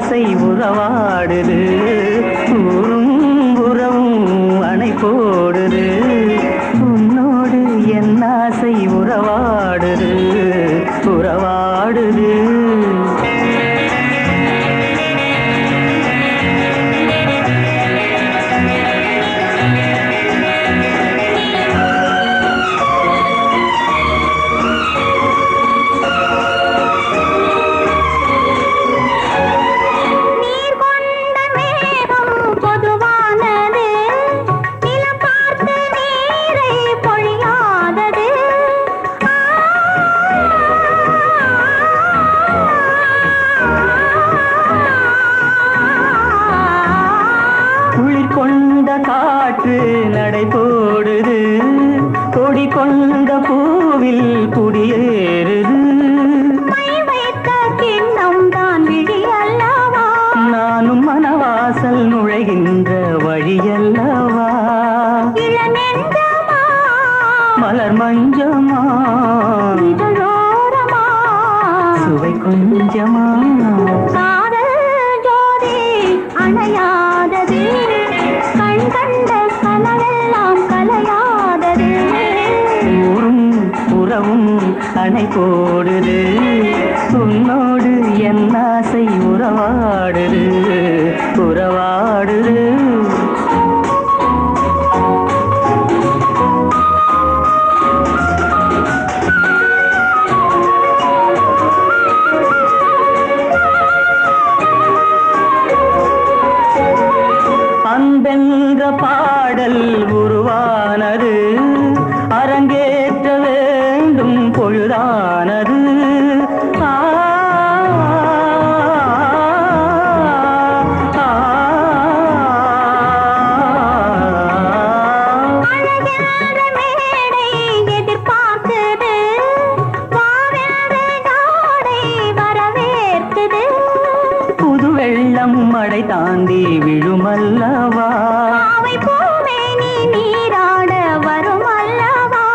ஆசை உறவாடுது. ஊரும் உறவும் அணை போடுது. உன்னோடு என் ஆசை உறவாடுது உறவாடுது. கொண்ட காற்று நடை போடுது. கொடி கொண்ட பூவில் குடியேறுது நானும் மனவாசல் நுழைகின்ற வழியல்லவா? மலர் மஞ்சமா? சுவை கொஞ்சமா? அணை போடுது உன்னோடு என் ஆசை உறவாடுது. வெள்ளம் மடை தாண்டி விழுமல்லவா? நீராட வரும் அல்லவா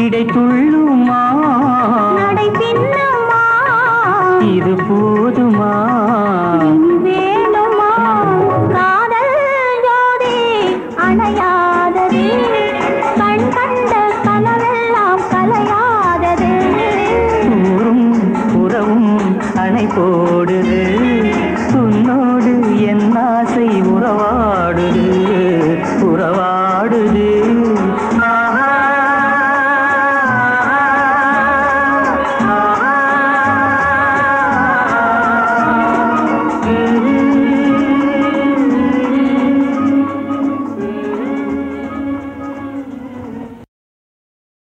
இடை துள்ளுமா? இது போதுமா?